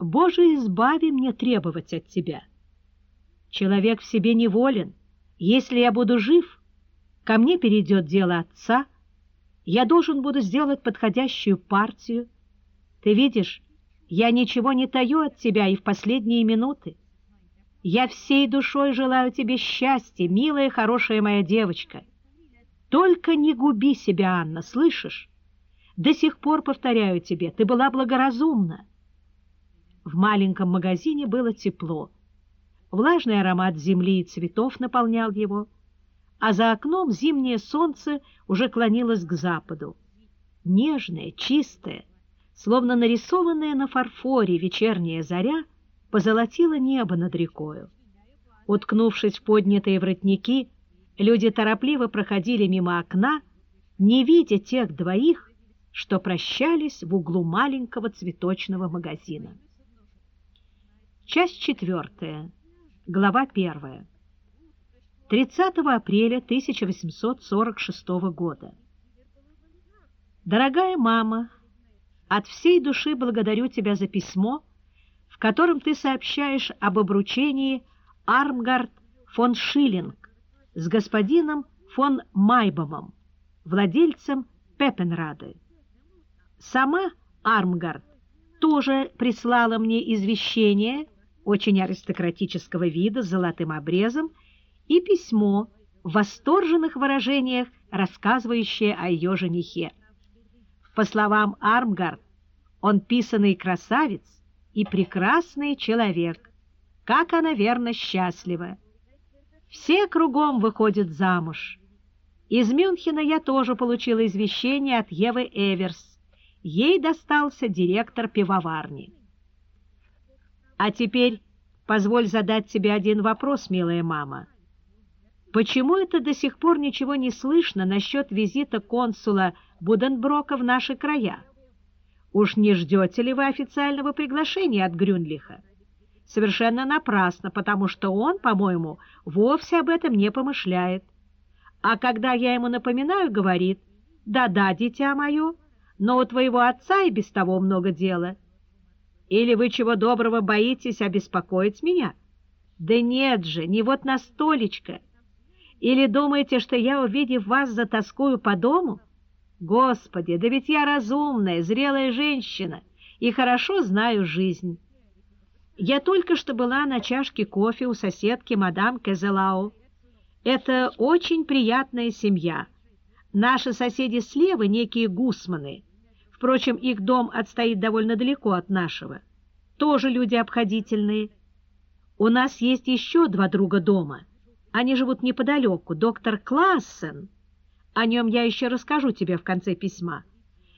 Боже, избави мне требовать от тебя. Человек в себе неволен. Если я буду жив, ко мне перейдет дело отца, я должен буду сделать подходящую партию. Ты видишь, я ничего не таю от тебя и в последние минуты. Я всей душой желаю тебе счастья, милая, хорошая моя девочка. Только не губи себя, Анна, слышишь? До сих пор, повторяю тебе, ты была благоразумна. В маленьком магазине было тепло. Влажный аромат земли и цветов наполнял его, а за окном зимнее солнце уже клонилось к западу. Нежное, чистое, словно нарисованная на фарфоре вечерняя заря, позолотила небо над рекою. Уткнувшись в поднятые воротники, люди торопливо проходили мимо окна, не видя тех двоих, что прощались в углу маленького цветочного магазина. Часть четвертая. Глава первая. 30 апреля 1846 года. Дорогая мама, от всей души благодарю тебя за письмо, в котором ты сообщаешь об обручении Армгард фон Шиллинг с господином фон Майбомом, владельцем Пеппенрады. Сама Армгард тоже прислала мне извещение очень аристократического вида с золотым обрезом и письмо в восторженных выражениях, рассказывающее о ее женихе. По словам Армгард, он писанный красавец и прекрасный человек. Как она верно счастлива! Все кругом выходят замуж. Из Мюнхена я тоже получила извещение от Евы Эверс. Ей достался директор пивоварни. А теперь позволь задать тебе один вопрос, милая мама. Почему это до сих пор ничего не слышно насчет визита консула Буденброка в наши края? Уж не ждете ли вы официального приглашения от Грюнлиха? Совершенно напрасно, потому что он, по-моему, вовсе об этом не помышляет. А когда я ему напоминаю, говорит, «Да-да, дитя мое, но у твоего отца и без того много дела». Или вы чего доброго боитесь обеспокоить меня? Да нет же, не вот на столечко. Или думаете, что я, увидев вас, затаскую по дому? Господи, да ведь я разумная, зрелая женщина и хорошо знаю жизнь. Я только что была на чашке кофе у соседки мадам Кезелау. Это очень приятная семья. Наши соседи слева некие гусманы — Впрочем, их дом отстоит довольно далеко от нашего. Тоже люди обходительные. У нас есть еще два друга дома. Они живут неподалеку. Доктор Классен. О нем я еще расскажу тебе в конце письма.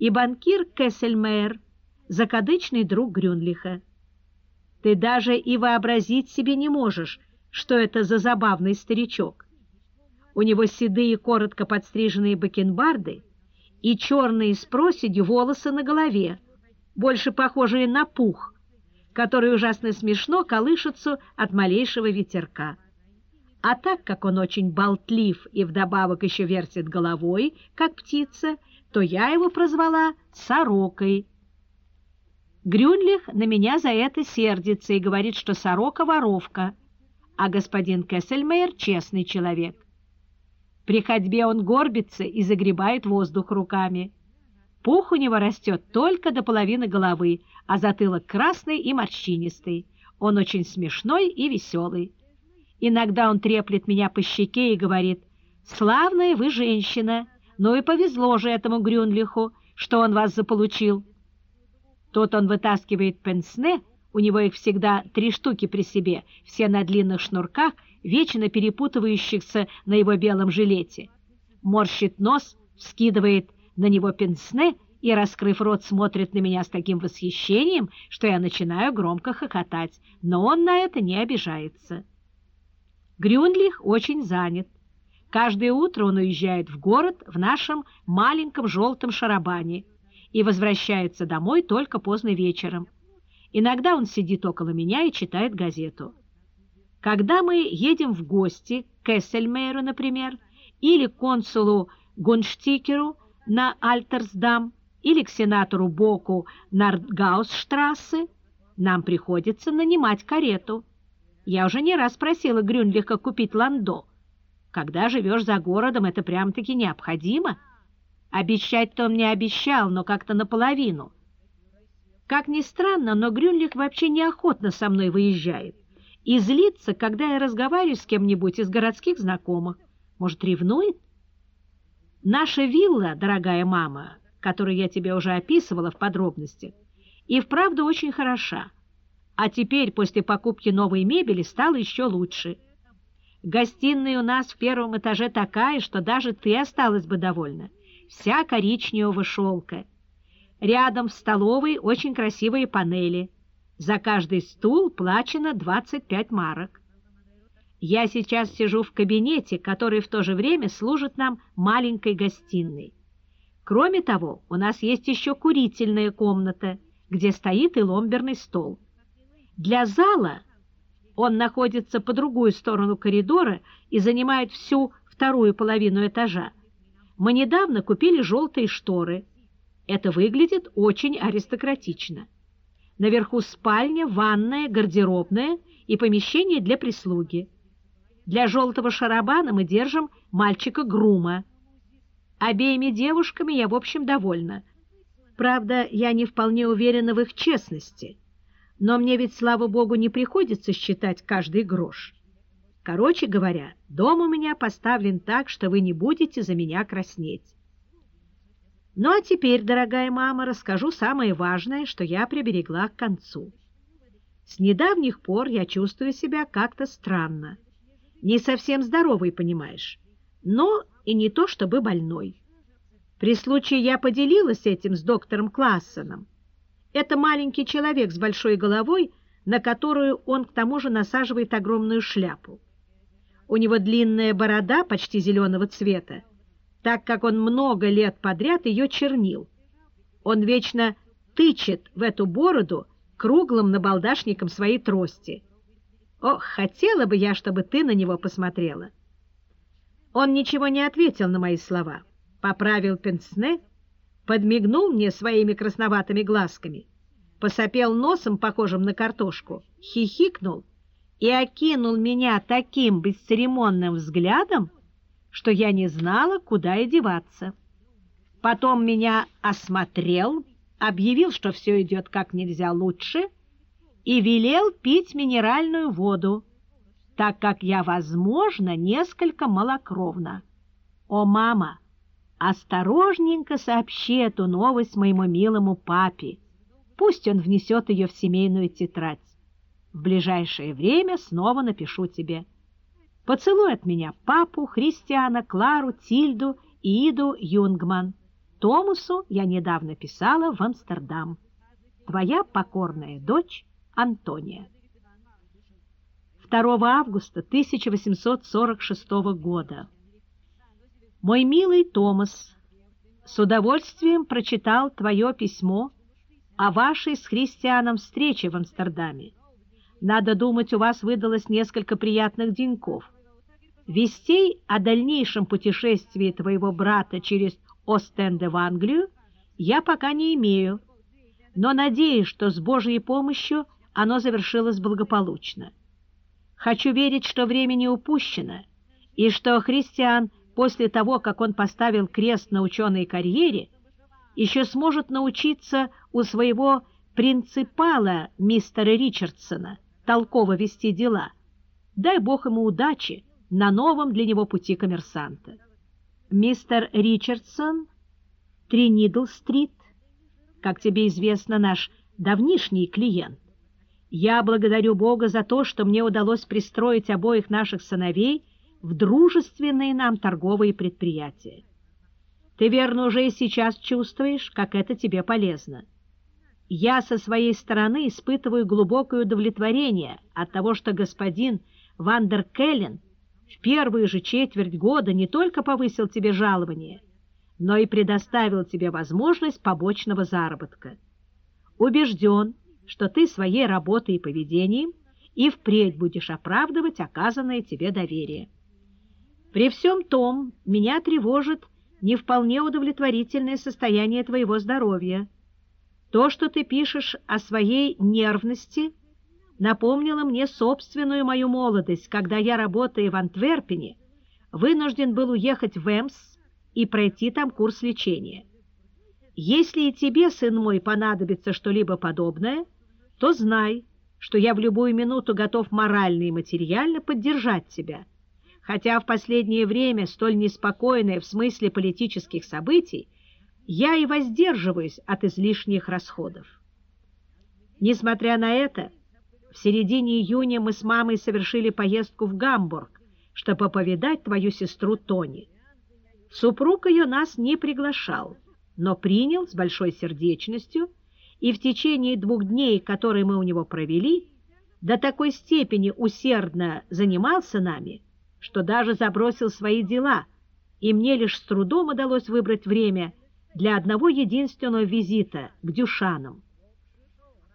И банкир Кессельмейер, закадычный друг Грюнлиха. Ты даже и вообразить себе не можешь, что это за забавный старичок. У него седые, коротко подстриженные бакенбарды — и черные с проседью волосы на голове, больше похожие на пух, который ужасно смешно колышется от малейшего ветерка. А так как он очень болтлив и вдобавок еще вертит головой, как птица, то я его прозвала «сорокой». Грюнлих на меня за это сердится и говорит, что сорока — воровка, а господин Кессельмейер — честный человек. При ходьбе он горбится и загребает воздух руками. Пух у него растет только до половины головы, а затылок красный и морщинистый. Он очень смешной и веселый. Иногда он треплет меня по щеке и говорит, «Славная вы женщина, ну и повезло же этому Грюнлиху, что он вас заполучил». Тут он вытаскивает пенсне, у него их всегда три штуки при себе, все на длинных шнурках вечно перепутывающихся на его белом жилете. Морщит нос, вскидывает на него пенсне и, раскрыв рот, смотрит на меня с таким восхищением, что я начинаю громко хохотать, но он на это не обижается. Грюнлих очень занят. Каждое утро он уезжает в город в нашем маленьком желтом шарабане и возвращается домой только поздно вечером. Иногда он сидит около меня и читает газету. Когда мы едем в гости к Эссельмейру, например, или консулу Гунштикеру на Альтерсдам, или к сенатору Боку на Артгаусштрассе, нам приходится нанимать карету. Я уже не раз просила Грюнлиха купить ландо. Когда живешь за городом, это прям-таки необходимо. Обещать-то он не обещал, но как-то наполовину. Как ни странно, но Грюнлих вообще неохотно со мной выезжает и злится, когда я разговариваю с кем-нибудь из городских знакомых. Может, ревнует? Наша вилла, дорогая мама, которую я тебе уже описывала в подробностях, и вправду очень хороша. А теперь, после покупки новой мебели, стало еще лучше. Гостиная у нас в первом этаже такая, что даже ты осталась бы довольна. Вся коричневого шелка. Рядом в столовой очень красивые панели. За каждый стул плачено 25 марок. Я сейчас сижу в кабинете, который в то же время служит нам маленькой гостиной. Кроме того, у нас есть еще курительная комната, где стоит и ломберный стол. Для зала он находится по другую сторону коридора и занимает всю вторую половину этажа. Мы недавно купили желтые шторы. Это выглядит очень аристократично. Наверху спальня, ванная, гардеробная и помещение для прислуги. Для желтого шарабана мы держим мальчика-грума. Обеими девушками я, в общем, довольна. Правда, я не вполне уверена в их честности. Но мне ведь, слава богу, не приходится считать каждый грош. Короче говоря, дом у меня поставлен так, что вы не будете за меня краснеть. Ну а теперь, дорогая мама, расскажу самое важное, что я приберегла к концу. С недавних пор я чувствую себя как-то странно. Не совсем здоровый, понимаешь, но и не то чтобы больной. При случае я поделилась этим с доктором Классеном. Это маленький человек с большой головой, на которую он к тому же насаживает огромную шляпу. У него длинная борода почти зеленого цвета, так как он много лет подряд ее чернил. Он вечно тычет в эту бороду круглым набалдашником своей трости. Ох, хотела бы я, чтобы ты на него посмотрела. Он ничего не ответил на мои слова, поправил пенсне, подмигнул мне своими красноватыми глазками, посопел носом, похожим на картошку, хихикнул и окинул меня таким бесцеремонным взглядом, что я не знала, куда и деваться. Потом меня осмотрел, объявил, что все идет как нельзя лучше — и велел пить минеральную воду, так как я, возможно, несколько малокровна. О, мама, осторожненько сообщи эту новость моему милому папе. Пусть он внесет ее в семейную тетрадь. В ближайшее время снова напишу тебе. Поцелуй от меня папу, Христиана, Клару, Тильду и Иду Юнгман. Томусу я недавно писала в Амстердам. Твоя покорная дочь Антония. 2 августа 1846 года. Мой милый Томас, с удовольствием прочитал твое письмо о вашей с христианом встрече в Амстердаме. Надо думать, у вас выдалось несколько приятных деньков. Вестей о дальнейшем путешествии твоего брата через Остенде в Англию я пока не имею, но надеюсь, что с Божьей помощью оно завершилось благополучно. Хочу верить, что время не упущено, и что христиан после того, как он поставил крест на ученой карьере, еще сможет научиться у своего принципала мистера Ричардсона толково вести дела. Дай Бог ему удачи на новом для него пути коммерсанта. Мистер Ричардсон, Тринидл-стрит, как тебе известно, наш давнишний клиент. Я благодарю Бога за то, что мне удалось пристроить обоих наших сыновей в дружественные нам торговые предприятия. Ты, верно, уже и сейчас чувствуешь, как это тебе полезно. Я со своей стороны испытываю глубокое удовлетворение от того, что господин Вандер Келлен в первую же четверть года не только повысил тебе жалование, но и предоставил тебе возможность побочного заработка. Убежден, что ты своей работой и поведением и впредь будешь оправдывать оказанное тебе доверие. При всем том, меня тревожит не вполне удовлетворительное состояние твоего здоровья. То, что ты пишешь о своей нервности, напомнило мне собственную мою молодость, когда я, работая в Антверпене, вынужден был уехать в Эмс и пройти там курс лечения. Если и тебе, сын мой, понадобится что-либо подобное, то знай, что я в любую минуту готов морально и материально поддержать тебя. Хотя в последнее время, столь неспокойное в смысле политических событий, я и воздерживаюсь от излишних расходов. Несмотря на это, в середине июня мы с мамой совершили поездку в Гамбург, чтобы повидать твою сестру Тони. Супруг ее нас не приглашал, но принял с большой сердечностью, и в течение двух дней, которые мы у него провели, до такой степени усердно занимался нами, что даже забросил свои дела, и мне лишь с трудом удалось выбрать время для одного единственного визита к Дюшанам.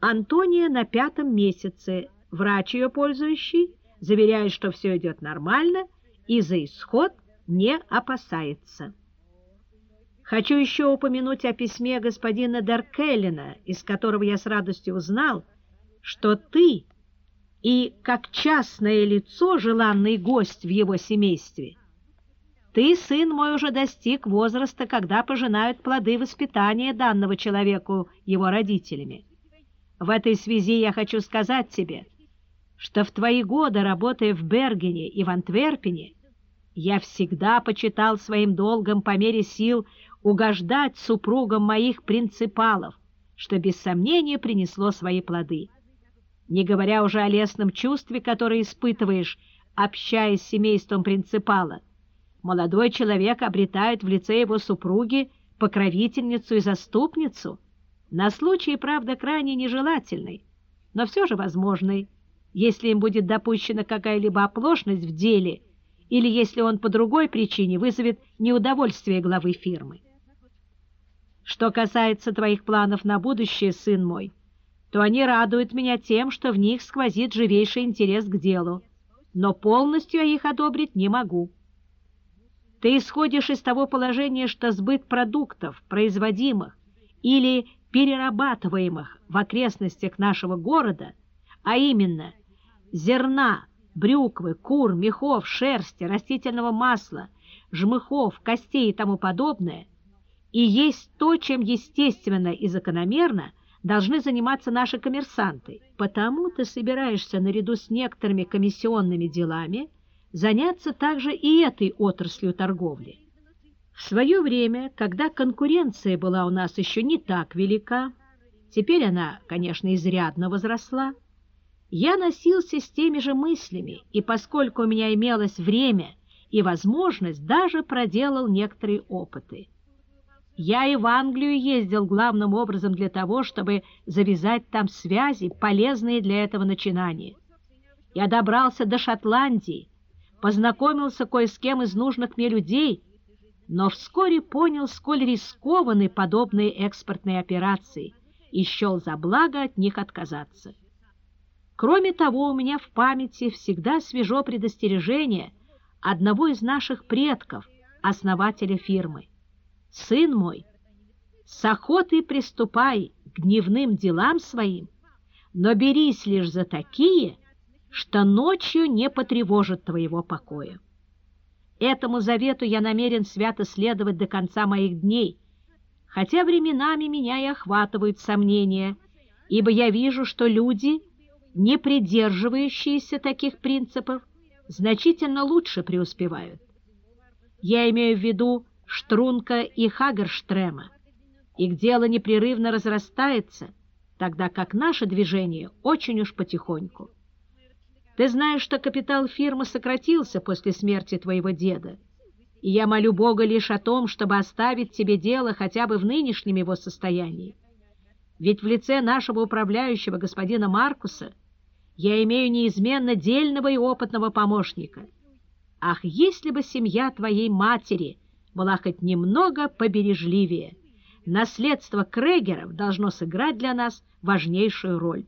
Антония на пятом месяце, врач ее пользующий, заверяет, что все идет нормально и за исход не опасается. Хочу еще упомянуть о письме господина Деркеллина, из которого я с радостью узнал, что ты и, как частное лицо, желанный гость в его семействе, ты, сын мой, уже достиг возраста, когда пожинают плоды воспитания данного человеку его родителями. В этой связи я хочу сказать тебе, что в твои годы, работая в Бергене и в Антверпене, я всегда почитал своим долгом по мере сил угождать супругам моих принципалов, что без сомнения принесло свои плоды. Не говоря уже о лесном чувстве, которое испытываешь, общаясь с семейством принципала, молодой человек обретает в лице его супруги покровительницу и заступницу, на случай, правда, крайне нежелательный, но все же возможный, если им будет допущена какая-либо оплошность в деле или если он по другой причине вызовет неудовольствие главы фирмы. Что касается твоих планов на будущее, сын мой, то они радуют меня тем, что в них сквозит живейший интерес к делу, но полностью я их одобрить не могу. Ты исходишь из того положения, что сбыт продуктов, производимых или перерабатываемых в окрестностях нашего города, а именно – зерна, брюквы, кур, мехов, шерсти, растительного масла, жмыхов, костей и тому подобное, и есть то, чем естественно и закономерно должны заниматься наши коммерсанты. Потому ты собираешься наряду с некоторыми комиссионными делами заняться также и этой отраслью торговли. В свое время, когда конкуренция была у нас еще не так велика, теперь она, конечно, изрядно возросла, я носился с теми же мыслями, и поскольку у меня имелось время и возможность, даже проделал некоторые опыты. Я и в Англию ездил главным образом для того, чтобы завязать там связи, полезные для этого начинания. Я добрался до Шотландии, познакомился кое с кем из нужных мне людей, но вскоре понял, сколь рискованы подобные экспортные операции, и счел за благо от них отказаться. Кроме того, у меня в памяти всегда свежо предостережение одного из наших предков, основателя фирмы. «Сын мой, с охотой приступай к дневным делам своим, но берись лишь за такие, что ночью не потревожат твоего покоя. Этому завету я намерен свято следовать до конца моих дней, хотя временами меня и охватывают сомнения, ибо я вижу, что люди — не придерживающиеся таких принципов, значительно лучше преуспевают. Я имею в виду Штрунка и Хагерштрема. Их дело непрерывно разрастается, тогда как наше движение очень уж потихоньку. Ты знаешь, что капитал фирмы сократился после смерти твоего деда, и я молю Бога лишь о том, чтобы оставить тебе дело хотя бы в нынешнем его состоянии. Ведь в лице нашего управляющего господина Маркуса – я имею неизменно дельного и опытного помощника. Ах, если бы семья твоей матери была хоть немного побережливее, наследство Крегеров должно сыграть для нас важнейшую роль.